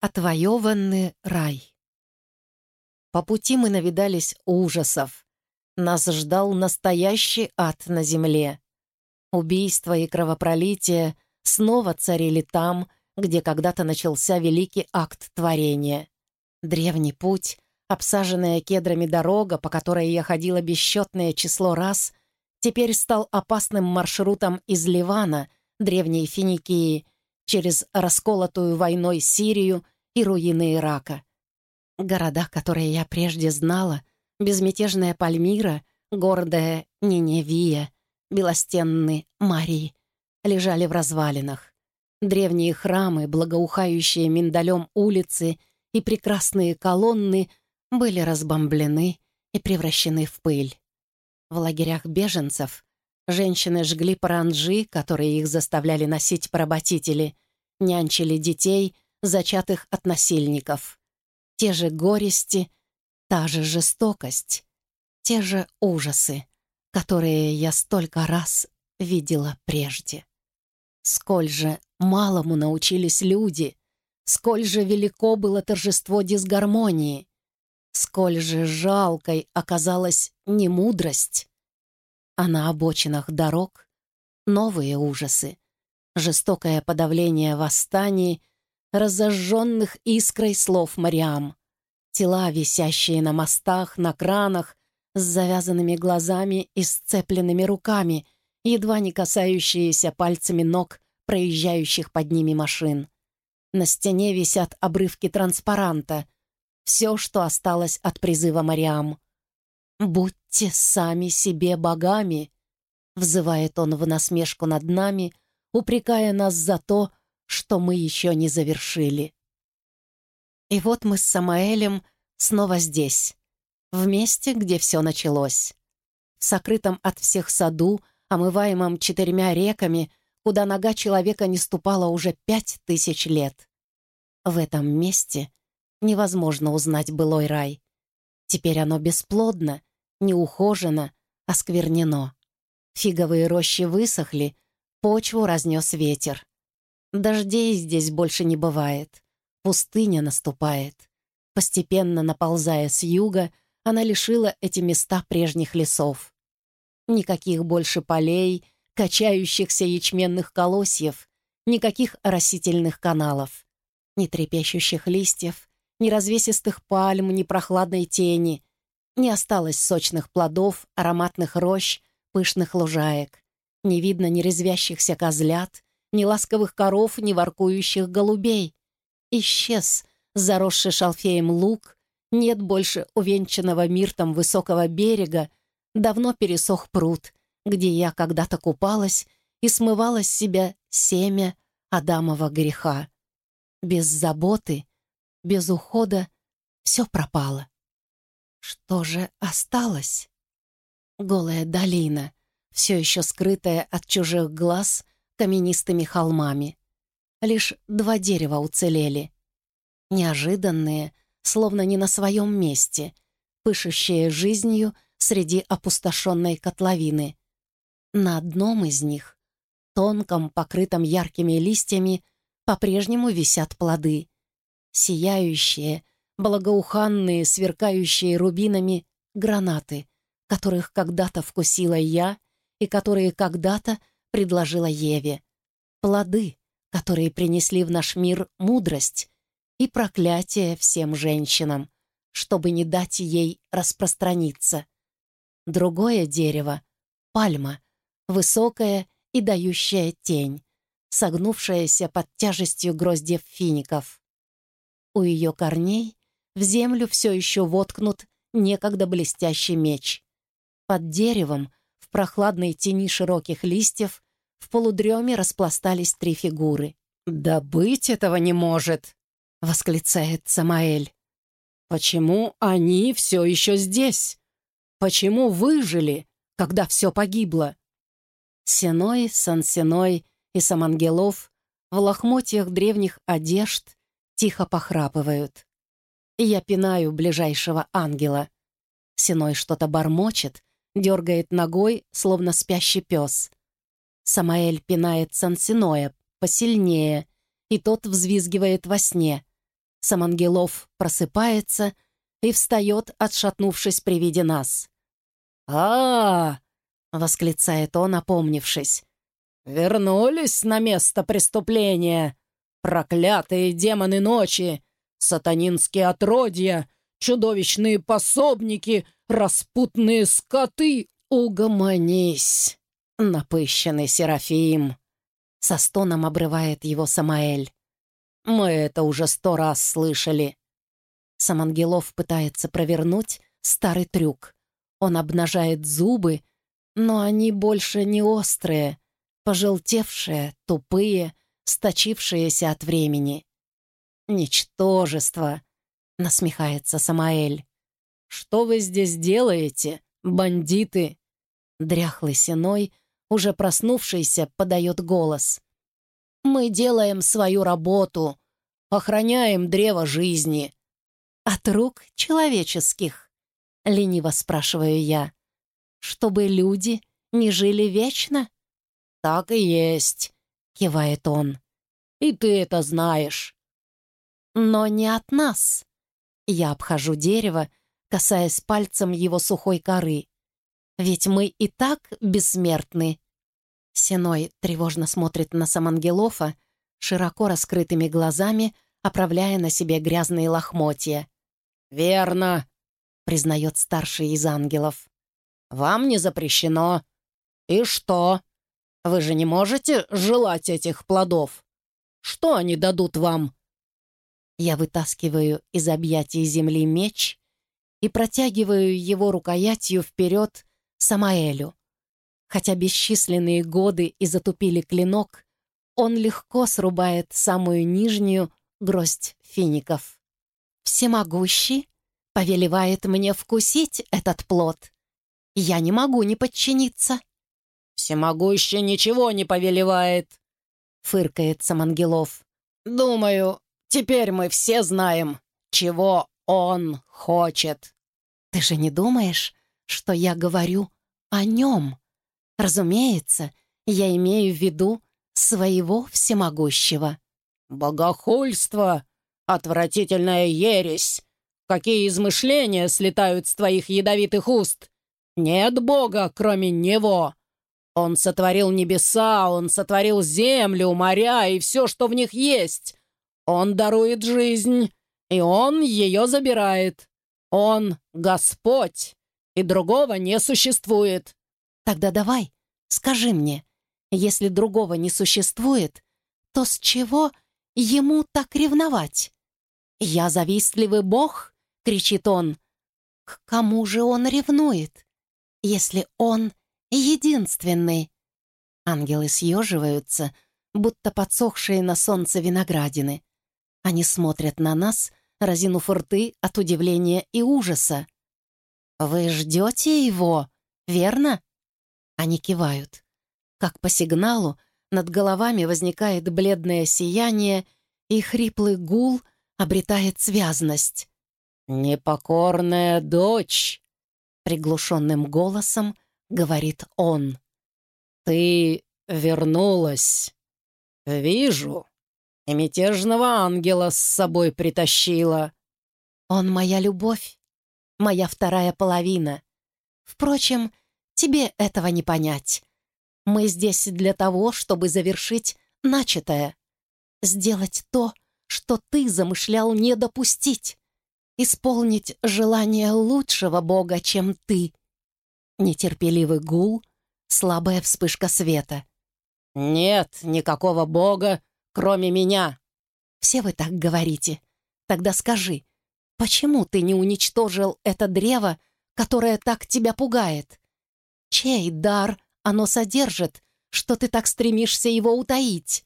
Отвоеванный рай. По пути мы навидались ужасов. Нас ждал настоящий ад на земле. Убийства и кровопролитие снова царили там, где когда-то начался великий акт творения. Древний путь, обсаженная кедрами дорога, по которой я ходила бесчетное число раз, теперь стал опасным маршрутом из Ливана, древней Финикии, через расколотую войной Сирию и руины Ирака. Города, которые я прежде знала, безмятежная Пальмира, гордая Ниневия, белостенный Марий, лежали в развалинах. Древние храмы, благоухающие миндалем улицы и прекрасные колонны были разбомблены и превращены в пыль. В лагерях беженцев женщины жгли паранджи, которые их заставляли носить поработители, нянчили детей, зачатых от насильников. Те же горести, та же жестокость, те же ужасы, которые я столько раз видела прежде. Сколь же малому научились люди, сколь же велико было торжество дисгармонии, сколь же жалкой оказалась немудрость. А на обочинах дорог новые ужасы, жестокое подавление восстаний, разожженных искрой слов Мариам, тела, висящие на мостах, на кранах, с завязанными глазами и сцепленными руками, едва не касающиеся пальцами ног проезжающих под ними машин. На стене висят обрывки транспаранта — все, что осталось от призыва Мариам. «Будьте сами себе богами», — взывает он в насмешку над нами, упрекая нас за то, что мы еще не завершили. И вот мы с Самаэлем снова здесь, в месте, где все началось. В сокрытом от всех саду, омываемом четырьмя реками, куда нога человека не ступала уже пять тысяч лет. В этом месте невозможно узнать былой рай. Теперь оно бесплодно, неухожено, осквернено. Фиговые рощи высохли, почву разнес ветер. Дождей здесь больше не бывает. Пустыня наступает. Постепенно наползая с юга, она лишила эти места прежних лесов. Никаких больше полей, качающихся ячменных колосьев, никаких растительных каналов, ни трепещущих листьев, ни развесистых пальм, ни прохладной тени. Не осталось сочных плодов, ароматных рощ, пышных лужаек. Не видно ни резвящихся козлят, ни ласковых коров, ни воркующих голубей. Исчез заросший шалфеем луг, нет больше увенчанного миртом высокого берега, давно пересох пруд, где я когда-то купалась и смывала с себя семя Адамова греха. Без заботы без ухода все пропало. Что же осталось? Голая долина, все еще скрытая от чужих глаз каменистыми холмами. Лишь два дерева уцелели. Неожиданные, словно не на своем месте, пышущие жизнью среди опустошенной котловины. На одном из них, тонком, покрытом яркими листьями, по-прежнему висят плоды сияющие, благоуханные, сверкающие рубинами гранаты, которых когда-то вкусила я и которые когда-то предложила Еве. Плоды, которые принесли в наш мир мудрость и проклятие всем женщинам, чтобы не дать ей распространиться. Другое дерево — пальма, высокая и дающая тень, согнувшаяся под тяжестью гроздьев фиников. У ее корней в землю все еще воткнут некогда блестящий меч. Под деревом, в прохладной тени широких листьев, в полудреме распластались три фигуры. «Да быть этого не может!» — восклицает Самаэль. «Почему они все еще здесь? Почему выжили, когда все погибло?» Сеной, Сансеной и Самангелов в лохмотьях древних одежд тихо похрапывают. Я пинаю ближайшего ангела. Синой что-то бормочет, дергает ногой, словно спящий пес. Самаэль пинает Сансиноя посильнее, и тот взвизгивает во сне. Самангелов просыпается и встает, отшатнувшись при виде нас. а, восклицает он, опомнившись. «Вернулись на место преступления! Проклятые демоны ночи! Сатанинские отродья! Чудовищные пособники! Распутные скоты! Угомонись, напыщенный Серафим!» Со стоном обрывает его Самаэль. «Мы это уже сто раз слышали». Самангелов пытается провернуть старый трюк. Он обнажает зубы, но они больше не острые, пожелтевшие, тупые, сточившиеся от времени. «Ничтожество!» — насмехается Самаэль. «Что вы здесь делаете, бандиты?» Дряхлый сеной, уже проснувшийся, подает голос. «Мы делаем свою работу, охраняем древо жизни». «От рук человеческих?» — лениво спрашиваю я. «Чтобы люди не жили вечно?» «Так и есть», — кивает он. «И ты это знаешь». «Но не от нас». Я обхожу дерево, касаясь пальцем его сухой коры. «Ведь мы и так бессмертны». Синой тревожно смотрит на Самангелофа, широко раскрытыми глазами, оправляя на себе грязные лохмотья. «Верно», — признает старший из ангелов. «Вам не запрещено. И что? Вы же не можете желать этих плодов? Что они дадут вам?» Я вытаскиваю из объятий земли меч и протягиваю его рукоятью вперед Самаэлю. Хотя бесчисленные годы и затупили клинок, он легко срубает самую нижнюю гроздь фиников. Всемогущий повелевает мне вкусить этот плод. Я не могу не подчиниться. «Всемогущий ничего не повелевает», — фыркает Самангелов. «Думаю, теперь мы все знаем, чего он хочет». «Ты же не думаешь, что я говорю о нем?» «Разумеется, я имею в виду своего всемогущего». «Богохульство! Отвратительная ересь! Какие измышления слетают с твоих ядовитых уст! Нет Бога, кроме Него! Он сотворил небеса, Он сотворил землю, моря и все, что в них есть. Он дарует жизнь, и Он ее забирает. Он — Господь, и другого не существует. Тогда давай, скажи мне, если другого не существует, то с чего ему так ревновать? «Я завистливый бог?» — кричит он. «К кому же он ревнует, если он единственный. Ангелы съеживаются, будто подсохшие на солнце виноградины. Они смотрят на нас, разинув рты от удивления и ужаса. «Вы ждете его, верно?» Они кивают. Как по сигналу, над головами возникает бледное сияние, и хриплый гул обретает связность. «Непокорная дочь!» Приглушенным голосом —— говорит он. «Ты вернулась. Вижу. И мятежного ангела с собой притащила». «Он моя любовь, моя вторая половина. Впрочем, тебе этого не понять. Мы здесь для того, чтобы завершить начатое. Сделать то, что ты замышлял не допустить. Исполнить желание лучшего Бога, чем ты. Нетерпеливый гул, слабая вспышка света. «Нет никакого бога, кроме меня!» «Все вы так говорите. Тогда скажи, почему ты не уничтожил это древо, которое так тебя пугает? Чей дар оно содержит, что ты так стремишься его утаить?»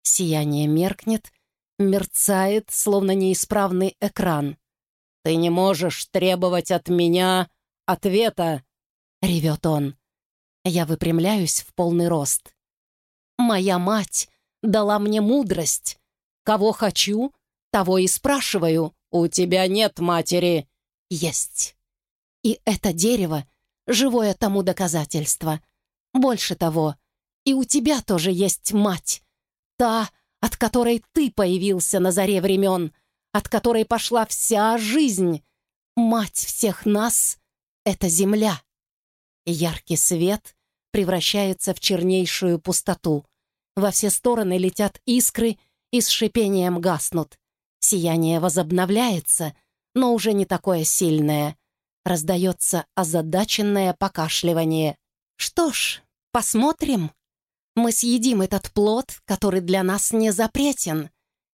Сияние меркнет, мерцает, словно неисправный экран. «Ты не можешь требовать от меня ответа!» — ревет он. Я выпрямляюсь в полный рост. «Моя мать дала мне мудрость. Кого хочу, того и спрашиваю. У тебя нет матери». «Есть. И это дерево — живое тому доказательство. Больше того, и у тебя тоже есть мать. Та, от которой ты появился на заре времен, от которой пошла вся жизнь. Мать всех нас — это земля. Яркий свет превращается в чернейшую пустоту. Во все стороны летят искры и с шипением гаснут. Сияние возобновляется, но уже не такое сильное. Раздается озадаченное покашливание. «Что ж, посмотрим. Мы съедим этот плод, который для нас не запретен.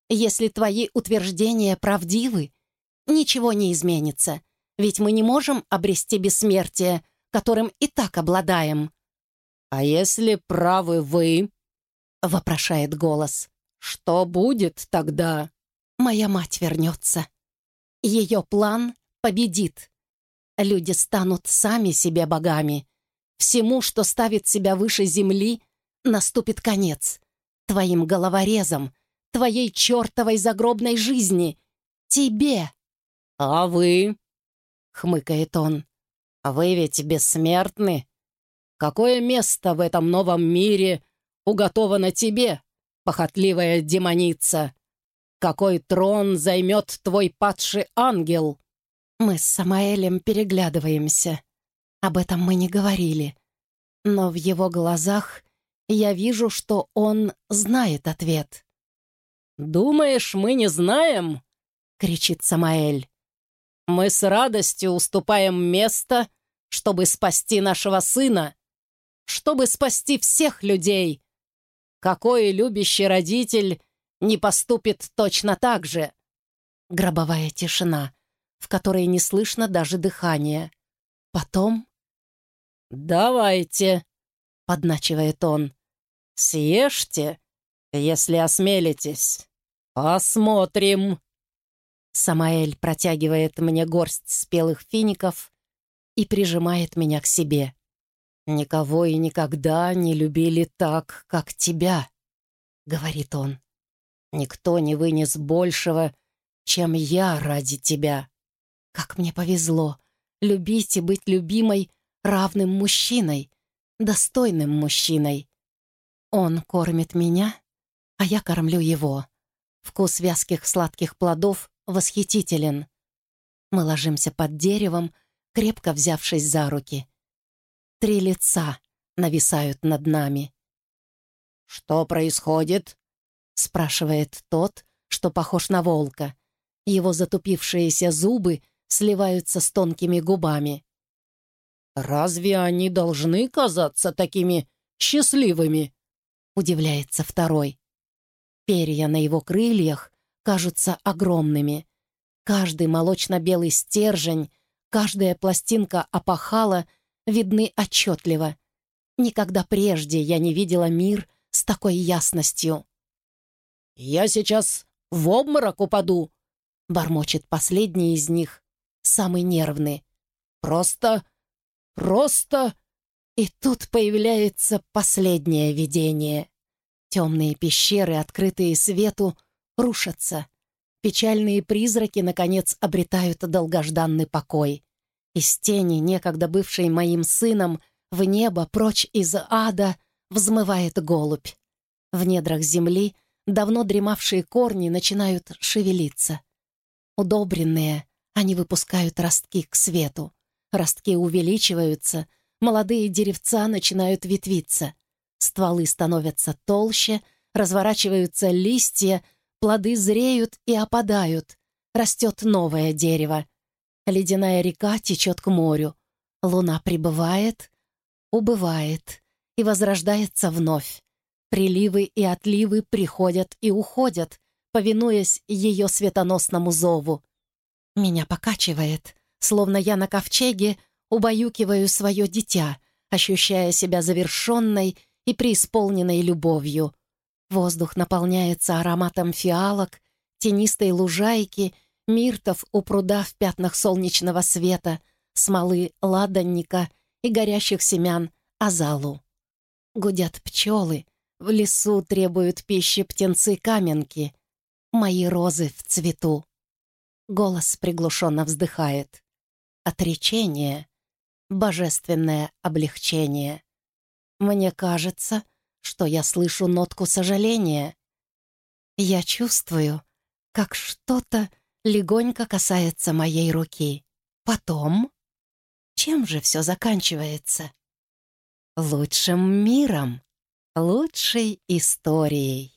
Если твои утверждения правдивы, ничего не изменится, ведь мы не можем обрести бессмертие, которым и так обладаем». «А если правы вы?» — вопрошает голос. «Что будет тогда?» «Моя мать вернется. Ее план победит. Люди станут сами себе богами. Всему, что ставит себя выше земли, наступит конец. Твоим головорезом, твоей чертовой загробной жизни, тебе». «А вы?» — хмыкает он. «Вы ведь бессмертны. Какое место в этом новом мире уготовано тебе, похотливая демоница? Какой трон займет твой падший ангел?» Мы с Самаэлем переглядываемся. Об этом мы не говорили. Но в его глазах я вижу, что он знает ответ. «Думаешь, мы не знаем?» — кричит Самаэль. «Мы с радостью уступаем место, чтобы спасти нашего сына, чтобы спасти всех людей. Какой любящий родитель не поступит точно так же?» Гробовая тишина, в которой не слышно даже дыхания. Потом... «Давайте», — подначивает он, — «съешьте, если осмелитесь. Посмотрим». Самаэль протягивает мне горсть спелых фиников и прижимает меня к себе. «Никого и никогда не любили так, как тебя», — говорит он. «Никто не вынес большего, чем я ради тебя. Как мне повезло любить и быть любимой равным мужчиной, достойным мужчиной. Он кормит меня, а я кормлю его. Вкус вязких сладких плодов восхитителен. Мы ложимся под деревом, крепко взявшись за руки. Три лица нависают над нами. «Что происходит?» — спрашивает тот, что похож на волка. Его затупившиеся зубы сливаются с тонкими губами. «Разве они должны казаться такими счастливыми?» — удивляется второй. Перья на его крыльях кажутся огромными. Каждый молочно-белый стержень, каждая пластинка опахала видны отчетливо. Никогда прежде я не видела мир с такой ясностью. «Я сейчас в обморок упаду», — бормочет последний из них, самый нервный. «Просто, просто...» И тут появляется последнее видение. Темные пещеры, открытые свету, рушатся. Печальные призраки, наконец, обретают долгожданный покой. Из тени, некогда бывшей моим сыном, в небо, прочь из ада, взмывает голубь. В недрах земли давно дремавшие корни начинают шевелиться. Удобренные, они выпускают ростки к свету. Ростки увеличиваются, молодые деревца начинают ветвиться. Стволы становятся толще, разворачиваются листья, плоды зреют и опадают. Растет новое дерево. Ледяная река течет к морю. Луна прибывает, убывает и возрождается вновь. Приливы и отливы приходят и уходят, повинуясь ее светоносному зову. Меня покачивает, словно я на ковчеге убаюкиваю свое дитя, ощущая себя завершенной и преисполненной любовью. Воздух наполняется ароматом фиалок, тенистой лужайки, миртов у пруда в пятнах солнечного света, смолы ладанника и горящих семян азалу. Гудят пчелы, в лесу требуют пищи птенцы-каменки. Мои розы в цвету. Голос приглушенно вздыхает. Отречение. Божественное облегчение. Мне кажется, что я слышу нотку сожаления. Я чувствую, как что-то легонько касается моей руки. Потом... Чем же все заканчивается? Лучшим миром, лучшей историей.